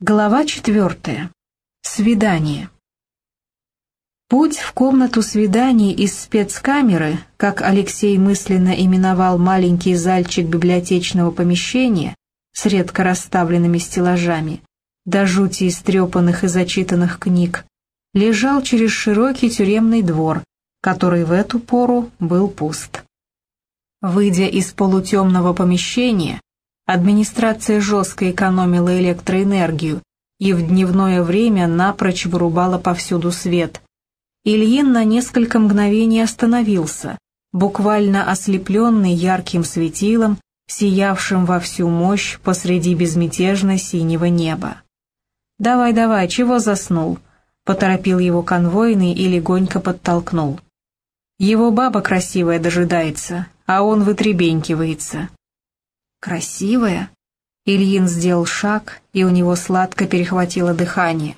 Глава четвертая. Свидание. Путь в комнату свиданий из спецкамеры, как Алексей мысленно именовал маленький зальчик библиотечного помещения с редко расставленными стеллажами, до жути истрепанных и зачитанных книг, лежал через широкий тюремный двор, который в эту пору был пуст. Выйдя из полутемного помещения, Администрация жестко экономила электроэнергию и в дневное время напрочь вырубала повсюду свет. Ильин на несколько мгновений остановился, буквально ослепленный ярким светилом, сиявшим во всю мощь посреди безмятежно синего неба. «Давай-давай, чего заснул?» — поторопил его конвойный и легонько подтолкнул. «Его баба красивая дожидается, а он вытребенькивается. «Красивая?» Ильин сделал шаг, и у него сладко перехватило дыхание.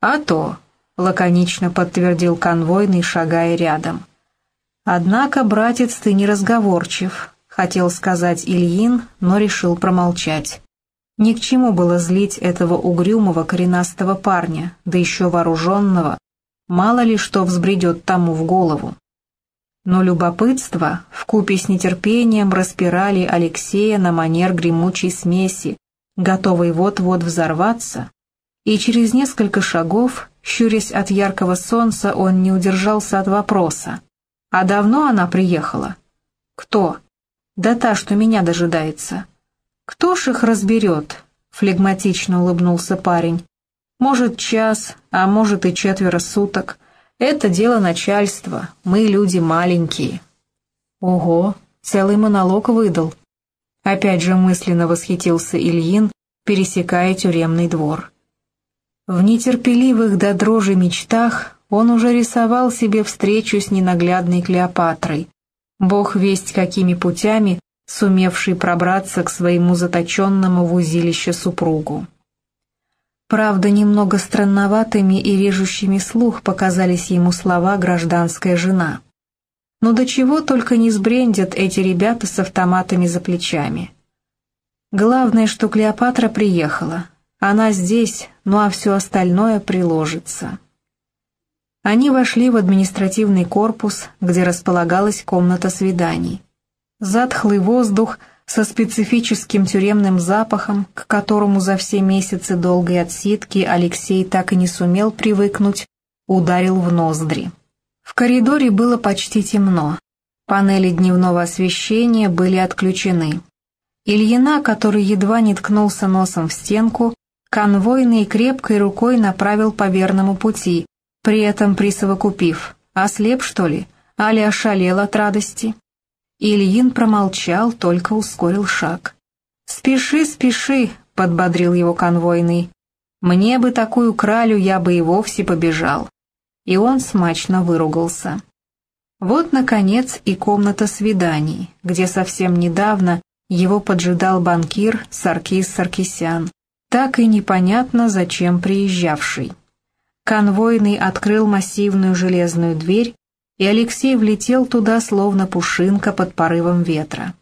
«А то», — лаконично подтвердил конвойный, шагая рядом. «Однако, братец, ты неразговорчив», — хотел сказать Ильин, но решил промолчать. Ни к чему было злить этого угрюмого коренастого парня, да еще вооруженного. Мало ли что взбредет тому в голову но любопытство вкупе с нетерпением распирали Алексея на манер гремучей смеси, готовой вот-вот взорваться, и через несколько шагов, щурясь от яркого солнца, он не удержался от вопроса. «А давно она приехала?» «Кто?» «Да та, что меня дожидается». «Кто ж их разберет?» — флегматично улыбнулся парень. «Может, час, а может и четверо суток». Это дело начальства, мы люди маленькие. Ого, целый монолог выдал. Опять же мысленно восхитился Ильин, пересекая тюремный двор. В нетерпеливых до дрожи мечтах он уже рисовал себе встречу с ненаглядной Клеопатрой, бог весть какими путями, сумевший пробраться к своему заточенному в узилище супругу. Правда, немного странноватыми и режущими слух показались ему слова «гражданская жена». Но до чего только не сбрендят эти ребята с автоматами за плечами. Главное, что Клеопатра приехала. Она здесь, ну а все остальное приложится. Они вошли в административный корпус, где располагалась комната свиданий. Затхлый воздух – со специфическим тюремным запахом, к которому за все месяцы долгой отсидки Алексей так и не сумел привыкнуть, ударил в ноздри. В коридоре было почти темно. Панели дневного освещения были отключены. Ильина, который едва не ткнулся носом в стенку, конвойный крепкой рукой направил по верному пути, при этом присовокупив «Ослеп, что ли? Али ошалел от радости?» Ильин промолчал, только ускорил шаг. «Спеши, спеши», — подбодрил его конвойный. «Мне бы такую кралю, я бы и вовсе побежал». И он смачно выругался. Вот, наконец, и комната свиданий, где совсем недавно его поджидал банкир Саркис Саркисян, так и непонятно зачем приезжавший. Конвойный открыл массивную железную дверь и Алексей влетел туда, словно пушинка под порывом ветра.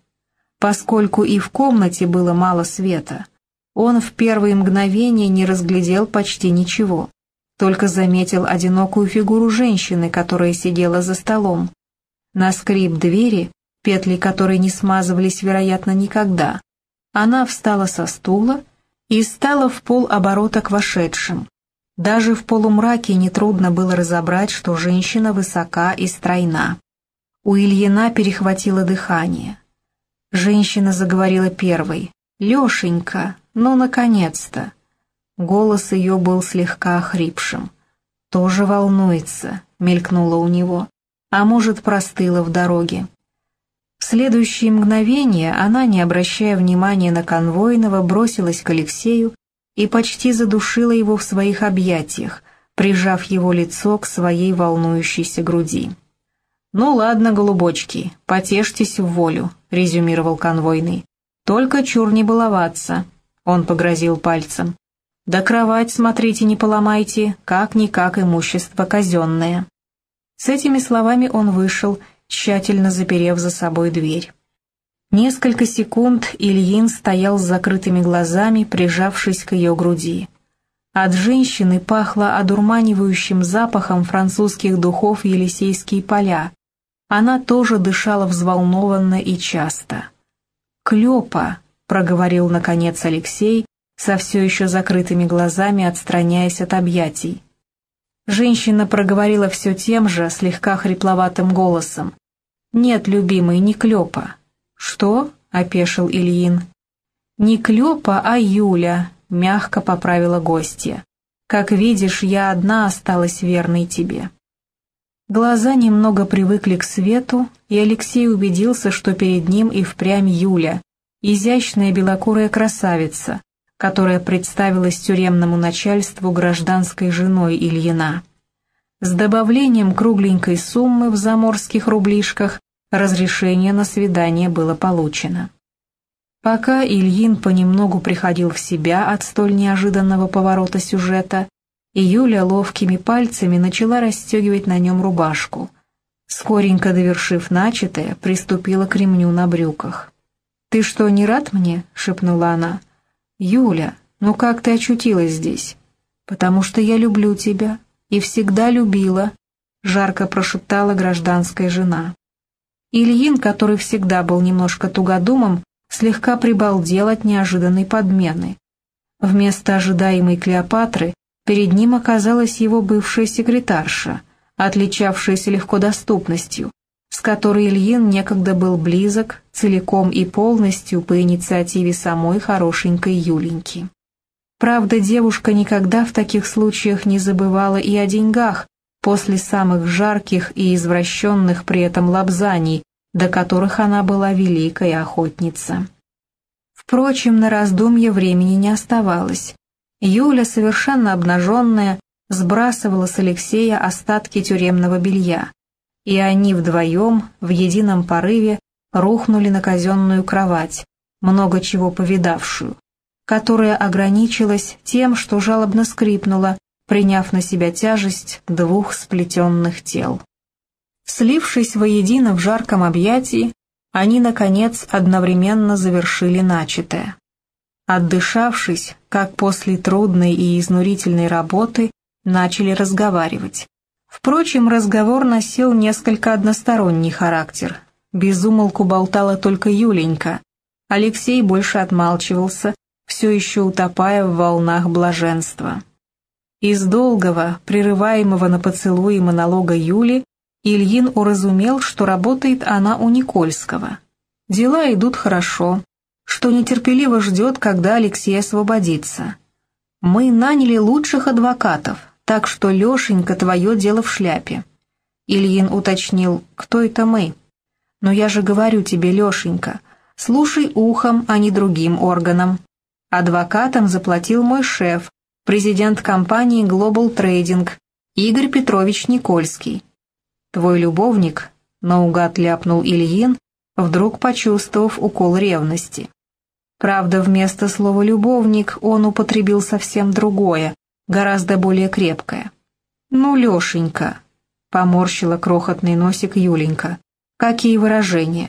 Поскольку и в комнате было мало света, он в первые мгновения не разглядел почти ничего, только заметил одинокую фигуру женщины, которая сидела за столом. На скрип двери, петли которой не смазывались, вероятно, никогда, она встала со стула и стала в пол оборота к вошедшим, даже в полумраке нетрудно было разобрать, что женщина высока и стройна. У Ильина перехватило дыхание. Женщина заговорила первой. «Лешенька, ну, наконец-то!» Голос ее был слегка охрипшим. «Тоже волнуется», — мелькнуло у него. «А может, простыла в дороге». В следующее мгновение она, не обращая внимания на конвойного, бросилась к Алексею и почти задушила его в своих объятиях, прижав его лицо к своей волнующейся груди. «Ну ладно, голубочки, потешьтесь в волю», — резюмировал конвойный. «Только чур не баловаться», — он погрозил пальцем. «Да кровать, смотрите, не поломайте, как-никак имущество казенное». С этими словами он вышел, тщательно заперев за собой дверь. Несколько секунд Ильин стоял с закрытыми глазами, прижавшись к ее груди. От женщины пахло одурманивающим запахом французских духов Елисейские поля. Она тоже дышала взволнованно и часто. «Клёпа», — проговорил наконец Алексей, со все еще закрытыми глазами отстраняясь от объятий. Женщина проговорила все тем же, слегка хрипловатым голосом. «Нет, любимый, не Клёпа». «Что?» — опешил Ильин. «Не Клёпа, а Юля», — мягко поправила гостья. «Как видишь, я одна осталась верной тебе». Глаза немного привыкли к свету, и Алексей убедился, что перед ним и впрямь Юля, изящная белокурая красавица, которая представилась тюремному начальству гражданской женой Ильина. С добавлением кругленькой суммы в заморских рублишках разрешение на свидание было получено. Пока Ильин понемногу приходил в себя от столь неожиданного поворота сюжета, Юля ловкими пальцами начала расстегивать на нем рубашку. Скоренько довершив начатое, приступила к ремню на брюках. «Ты что, не рад мне?» — шепнула она. «Юля, ну как ты очутилась здесь?» «Потому что я люблю тебя и всегда любила», — жарко прошептала гражданская жена. Ильин, который всегда был немножко тугодумом, слегка прибалдел от неожиданной подмены. Вместо ожидаемой Клеопатры перед ним оказалась его бывшая секретарша, отличавшаяся легкодоступностью, с которой Ильин некогда был близок целиком и полностью по инициативе самой хорошенькой Юленьки. Правда, девушка никогда в таких случаях не забывала и о деньгах, после самых жарких и извращенных при этом лапзаний, до которых она была великая охотница. Впрочем, на раздумье времени не оставалось. Юля, совершенно обнаженная, сбрасывала с Алексея остатки тюремного белья, и они вдвоем в едином порыве рухнули на казенную кровать, много чего повидавшую, которая ограничилась тем, что жалобно скрипнула, приняв на себя тяжесть двух сплетенных тел. Слившись воедино в жарком объятии, они, наконец, одновременно завершили начатое. Отдышавшись, как после трудной и изнурительной работы, начали разговаривать. Впрочем, разговор носил несколько односторонний характер. Безумолку болтала только Юленька. Алексей больше отмалчивался, все еще утопая в волнах блаженства. Из долгого, прерываемого на поцелуи монолога Юли, Ильин уразумел, что работает она у Никольского. Дела идут хорошо, что нетерпеливо ждет, когда Алексей освободится. «Мы наняли лучших адвокатов, так что, Лешенька, твое дело в шляпе». Ильин уточнил, кто это мы. «Но я же говорю тебе, Лешенька, слушай ухом, а не другим органам. Адвокатам заплатил мой шеф, президент компании Global Trading, Игорь Петрович Никольский. Твой любовник, наугад ляпнул Ильин, вдруг почувствовав укол ревности. Правда, вместо слова «любовник» он употребил совсем другое, гораздо более крепкое. «Ну, Лешенька», — поморщила крохотный носик Юленька, — «какие выражения?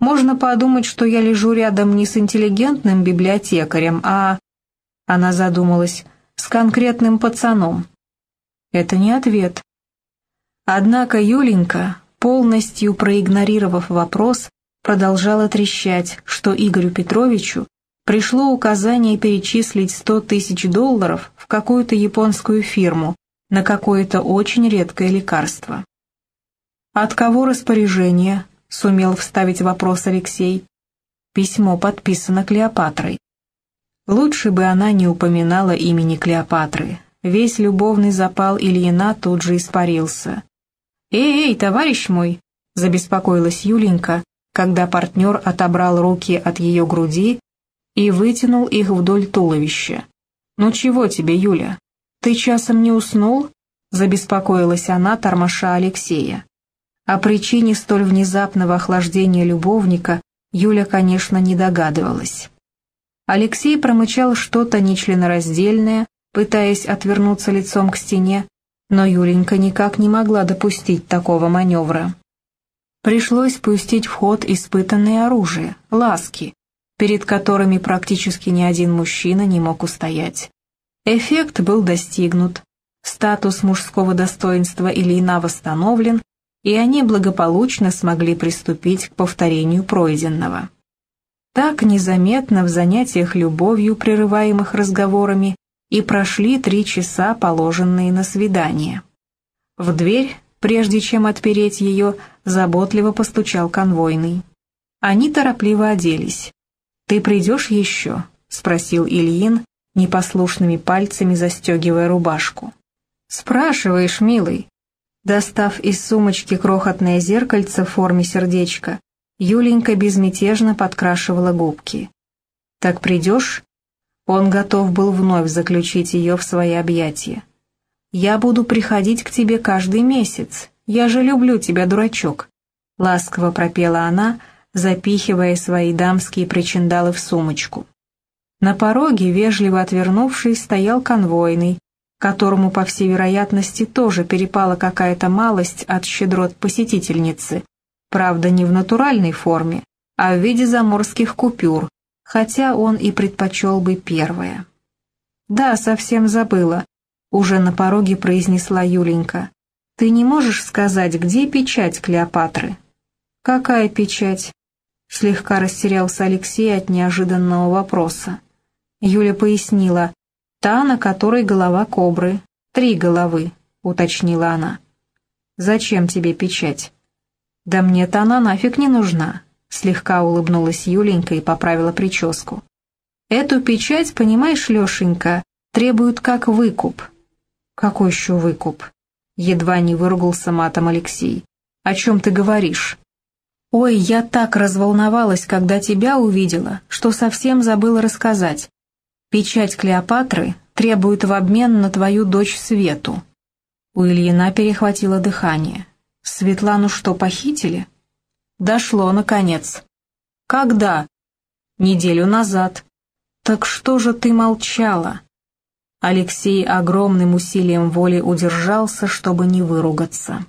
Можно подумать, что я лежу рядом не с интеллигентным библиотекарем, а...» Она задумалась, «с конкретным пацаном». Это не ответ. Однако Юленька, полностью проигнорировав вопрос, продолжала трещать, что Игорю Петровичу пришло указание перечислить 100 тысяч долларов в какую-то японскую фирму на какое-то очень редкое лекарство. «От кого распоряжение?» — сумел вставить вопрос Алексей. Письмо подписано Клеопатрой. Лучше бы она не упоминала имени Клеопатры. Весь любовный запал Ильина тут же испарился. «Эй, эй, товарищ мой!» — забеспокоилась Юленька, когда партнер отобрал руки от ее груди и вытянул их вдоль туловища. «Ну чего тебе, Юля? Ты часом не уснул?» — забеспокоилась она, тормоша Алексея. О причине столь внезапного охлаждения любовника Юля, конечно, не догадывалась. Алексей промычал что-то нечленораздельное, пытаясь отвернуться лицом к стене, но Юленька никак не могла допустить такого маневра. Пришлось пустить в ход испытанное оружие — ласки, перед которыми практически ни один мужчина не мог устоять. Эффект был достигнут, статус мужского достоинства Ильина восстановлен, и они благополучно смогли приступить к повторению пройденного. Так незаметно в занятиях любовью, прерываемых разговорами, и прошли три часа, положенные на свидание. В дверь, прежде чем отпереть ее, заботливо постучал конвойный. Они торопливо оделись. «Ты придешь еще?» — спросил Ильин, непослушными пальцами застегивая рубашку. «Спрашиваешь, милый». Достав из сумочки крохотное зеркальце в форме сердечка, Юленька безмятежно подкрашивала губки. «Так придешь?» Он готов был вновь заключить ее в свои объятия. «Я буду приходить к тебе каждый месяц. Я же люблю тебя, дурачок», — ласково пропела она, запихивая свои дамские причиндалы в сумочку. На пороге, вежливо отвернувшись, стоял конвойный, которому, по всей вероятности, тоже перепала какая-то малость от щедрот посетительницы, правда, не в натуральной форме, а в виде заморских купюр, хотя он и предпочел бы первое. «Да, совсем забыла», — уже на пороге произнесла Юленька. «Ты не можешь сказать, где печать Клеопатры?» «Какая печать?» — слегка растерялся Алексей от неожиданного вопроса. Юля пояснила. «Та, на которой голова кобры. Три головы», — уточнила она. «Зачем тебе печать?» «Да мне-то она нафиг не нужна», — слегка улыбнулась Юленька и поправила прическу. «Эту печать, понимаешь, Лешенька, требуют как выкуп». «Какой еще выкуп?» — едва не выругался матом Алексей. «О чем ты говоришь?» «Ой, я так разволновалась, когда тебя увидела, что совсем забыла рассказать. Печать Клеопатры требует в обмен на твою дочь Свету». У Ильина перехватило дыхание. «Светлану что, похитили?» «Дошло, наконец». «Когда?» «Неделю назад». «Так что же ты молчала?» Алексей огромным усилием воли удержался, чтобы не выругаться.